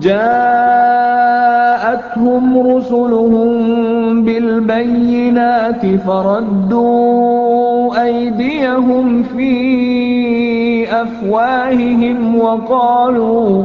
جَاءَتْهُمْ رُسُلُهُم بِالْبَيِّنَاتِ فَرَدُّوا أَيْدِيَهُمْ فِي أَفْوَاهِهِمْ وَقَالُوا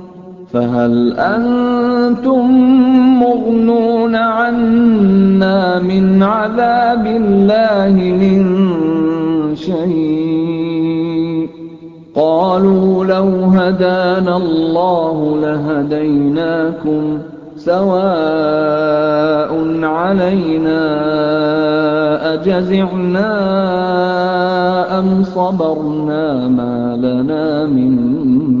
مُّغْنُونَ عَنَّا مِنْ عَذَابِ اللَّهِ مِن شَيْءٍ ۚ؟ قَالُوا لَوْ هَدَانَا اللَّهُ لَهَدَيْنَاكُمْ ۖ سَوَاءٌ عَلَيْنَا أَجَزِعْنَا أَمْ صَبَرْنَا مَا لَنَا مِن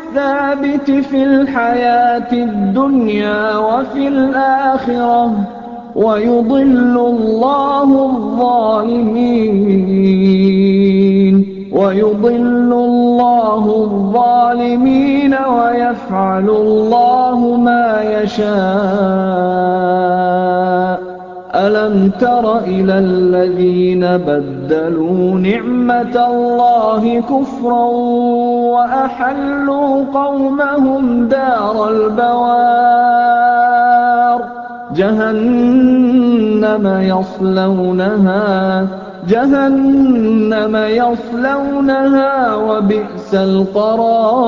فِي الْحَيَاةِ الدُّنْيَا وَفِي الْآخِرَةِ ۖ وَيُضِلُّ اللَّهُ الظَّالِمِينَ وَيَفْعَلُ اللَّهُ مَا يَشَاءُ. أَلَمْ تَرَ إِلَى الَّذِينَ بَدَّلُوا نِعْمَتَ اللَّهِ كُفْرًا وَأَحَلُّوا قَوْمَهُمْ دَارَ الْبَوَارِ. جَهَنَّمَ يَصْلَوْنَهَا ۖ وَبِئْسَ الْقَرَارُ.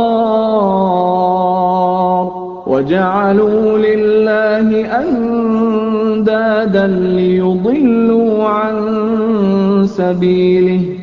وَجَعَلُوا لِلَّهِ أَندَادًا لِّيُضِلُّوا عَن سَبِيلِهِ ۗ.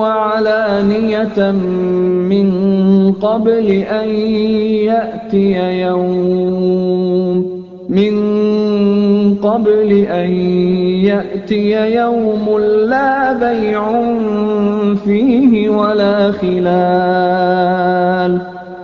وَعَلَانِيَةً مِّن قَبْلِ أَن يَأْتِيَ يَوْمٌ لَّا بَيْعٌ فِيهِ وَلَا خِلَالٌ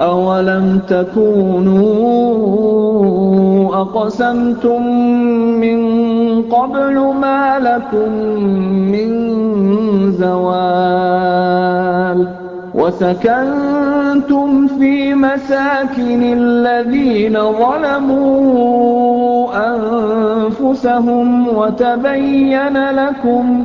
أَوَلَمْ تَكُونُوا أَقْسَمْتُم مِّن قَبْلُ مَا لَكُم مِّن زَوَالٍ وَسَكَنتُمْ فِي مَسَاكِنِ الَّذِينَ ظَلَمُوا أَنفُسَهُمْ وَتَبَيَّنَ لَكُمْ